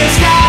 the sky